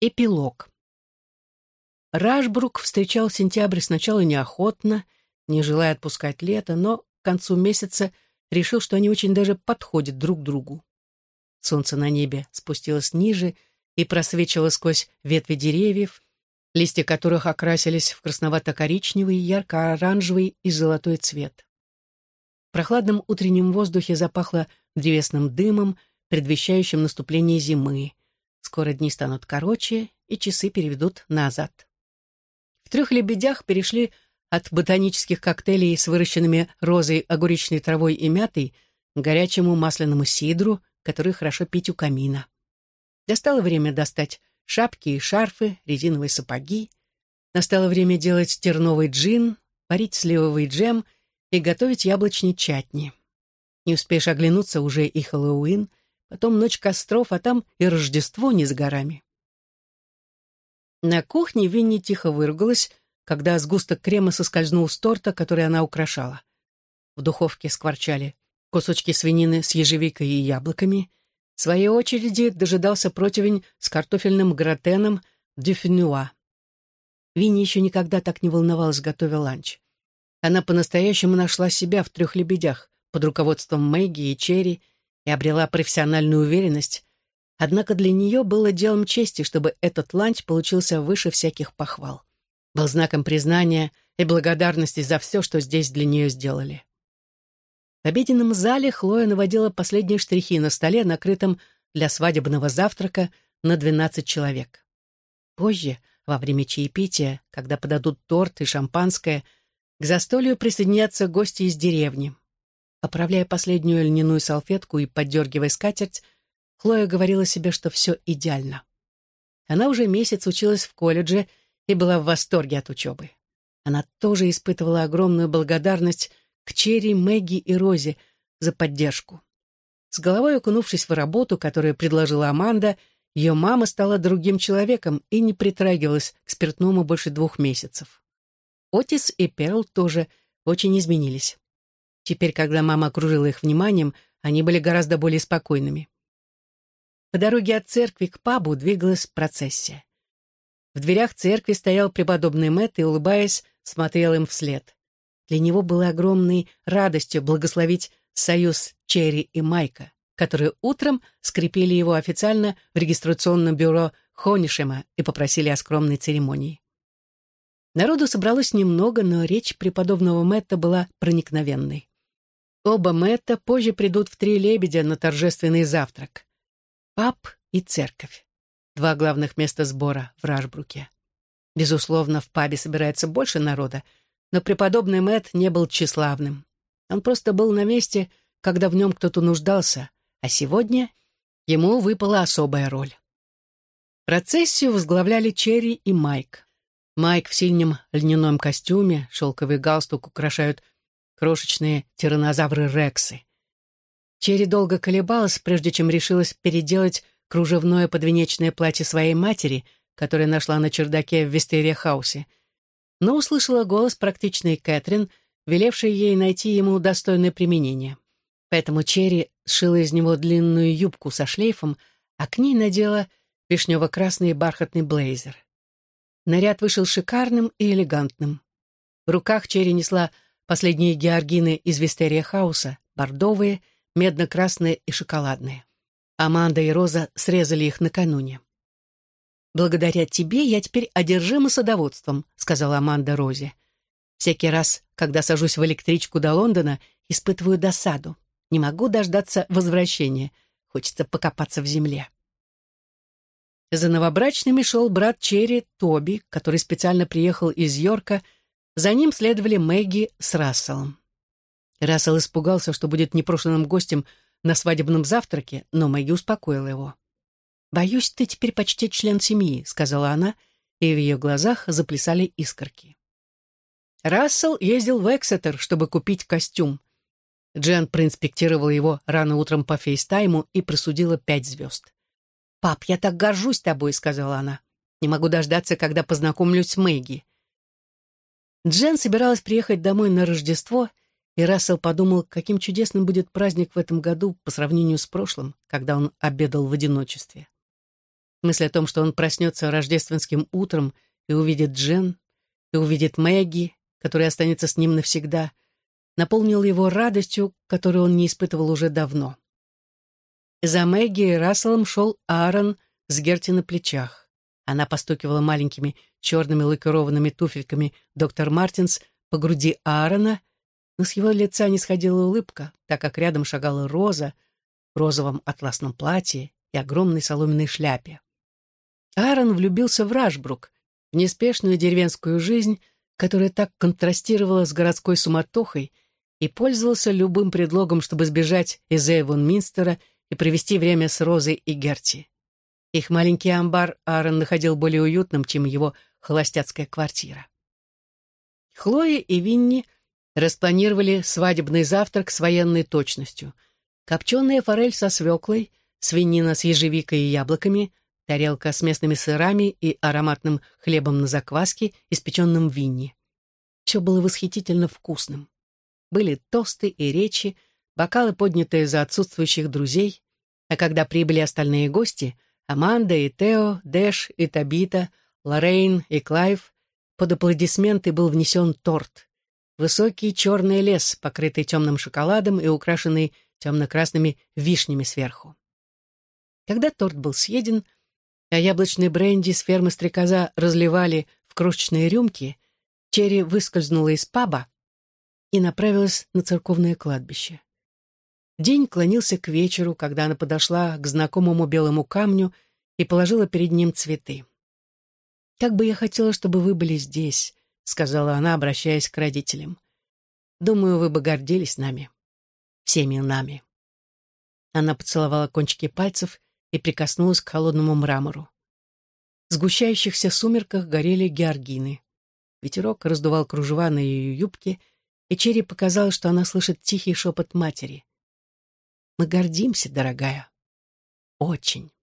Эпилог. Рашбрук встречал сентябрь сначала неохотно, не желая отпускать лето, но к концу месяца решил, что они очень даже подходят друг другу. Солнце на небе спустилось ниже и просвечивало сквозь ветви деревьев, листья которых окрасились в красновато-коричневый, ярко-оранжевый и золотой цвет. В прохладном утреннем воздухе запахло древесным дымом, предвещающим наступление зимы. Скоро дни станут короче, и часы переведут назад. В трех лебедях перешли от ботанических коктейлей с выращенными розой, огуречной травой и мятой к горячему масляному сидру, который хорошо пить у камина. Настало время достать шапки и шарфы, резиновые сапоги. Настало время делать терновый джин, варить сливовый джем и готовить яблочный чатни. Не успеешь оглянуться, уже и Хэллоуин — потом ночь костров, а там и Рождество не с горами. На кухне Винни тихо выругалась, когда сгусток крема соскользнул с торта, который она украшала. В духовке скворчали кусочки свинины с ежевикой и яблоками. В своей очереди дожидался противень с картофельным гратеном дюфенюа. Винни еще никогда так не волновалась, готовя ланч. Она по-настоящему нашла себя в трех лебедях под руководством Мэгги и Черри, и обрела профессиональную уверенность, однако для нее было делом чести, чтобы этот ланч получился выше всяких похвал. Был знаком признания и благодарности за все, что здесь для нее сделали. В обеденном зале Хлоя наводила последние штрихи на столе, накрытом для свадебного завтрака на 12 человек. Позже, во время чаепития, когда подадут торт и шампанское, к застолью присоединятся гости из деревни. Оправляя последнюю льняную салфетку и поддергивая скатерть, Хлоя говорила себе, что все идеально. Она уже месяц училась в колледже и была в восторге от учебы. Она тоже испытывала огромную благодарность к Черри, Мэгги и Розе за поддержку. С головой окунувшись в работу, которую предложила Аманда, ее мама стала другим человеком и не притрагивалась к спиртному больше двух месяцев. Отис и Перл тоже очень изменились. Теперь, когда мама окружила их вниманием, они были гораздо более спокойными. По дороге от церкви к пабу двигалась процессия. В дверях церкви стоял преподобный Мэтт и, улыбаясь, смотрел им вслед. Для него было огромной радостью благословить союз Черри и Майка, которые утром скрепили его официально в регистрационном бюро Хонишема и попросили о скромной церемонии. Народу собралось немного, но речь преподобного Мэтта была проникновенной. Оба Мэтта позже придут в «Три лебедя» на торжественный завтрак. Паб и церковь. Два главных места сбора в Рашбруке. Безусловно, в пабе собирается больше народа, но преподобный Мэтт не был тщеславным. Он просто был на месте, когда в нем кто-то нуждался, а сегодня ему выпала особая роль. Процессию возглавляли Черри и Майк. Майк в синем льняном костюме, шелковый галстук украшают крошечные тиранозавры Рексы. Черри долго колебалась, прежде чем решилась переделать кружевное подвенечное платье своей матери, которое нашла на чердаке в Вестерия-хаусе, но услышала голос практичной Кэтрин, велевшей ей найти ему достойное применение. Поэтому Черри сшила из него длинную юбку со шлейфом, а к ней надела вишнево-красный бархатный блейзер. Наряд вышел шикарным и элегантным. В руках Черри несла Последние георгины из Вистерия Хауса, бордовые, медно-красные и шоколадные. Аманда и Роза срезали их накануне. «Благодаря тебе я теперь одержима садоводством», — сказала Аманда Розе. «Всякий раз, когда сажусь в электричку до Лондона, испытываю досаду. Не могу дождаться возвращения. Хочется покопаться в земле». За новобрачными шел брат Черри, Тоби, который специально приехал из Йорка за ним следовали Мэгги с Расселом. Рассел испугался, что будет непрошенным гостем на свадебном завтраке, но Мэгги успокоила его. «Боюсь, ты теперь почти член семьи», — сказала она, и в ее глазах заплясали искорки. Рассел ездил в Эксетер, чтобы купить костюм. Джен проинспектировала его рано утром по фейстайму и присудила пять звезд. «Пап, я так горжусь тобой», — сказала она. «Не могу дождаться, когда познакомлюсь с Мэгги. Джен собиралась приехать домой на Рождество, и Рассел подумал, каким чудесным будет праздник в этом году по сравнению с прошлым, когда он обедал в одиночестве. Мысль о том, что он проснется рождественским утром и увидит Джен, и увидит Мэгги, которая останется с ним навсегда, наполнил его радостью, которую он не испытывал уже давно. За Мэгги и Расселом шел Аарон с Герти на плечах. Она постукивала маленькими черными лакированными туфельками доктор Мартинс по груди Аарона, но с его лица не сходила улыбка, так как рядом шагала Роза в розовом атласном платье и огромной соломенной шляпе. Аарон влюбился в Рашбрук, в неспешную деревенскую жизнь, которая так контрастировала с городской суматохой и пользовался любым предлогом, чтобы сбежать из Эйвон-Минстера и провести время с Розой и Герти. Их маленький амбар Аарон находил более уютным, чем его холостяцкая квартира. Хлоя и Винни распланировали свадебный завтрак с военной точностью. Копченая форель со свеклой, свинина с ежевикой и яблоками, тарелка с местными сырами и ароматным хлебом на закваске, испеченным Винни. Все было восхитительно вкусным. Были тосты и речи, бокалы, поднятые за отсутствующих друзей, а когда прибыли остальные гости, Аманда и Тео, Дэш и Табита, Лоррейн и Клайв, под аплодисменты был внесен торт. Высокий черный лес, покрытый темным шоколадом и украшенный темно-красными вишнями сверху. Когда торт был съеден, а яблочный бренди с фермы стрекоза разливали в крошечные рюмки, Черри выскользнула из паба и направилась на церковное кладбище. День клонился к вечеру, когда она подошла к знакомому белому камню и положила перед ним цветы. «Как бы я хотела, чтобы вы были здесь», — сказала она, обращаясь к родителям. «Думаю, вы бы гордились нами. Всеми нами». Она поцеловала кончики пальцев и прикоснулась к холодному мрамору. В сгущающихся сумерках горели георгины. Ветерок раздувал кружева на ее юбке, и Черри показала, что она слышит тихий шепот матери. «Мы гордимся, дорогая. Очень».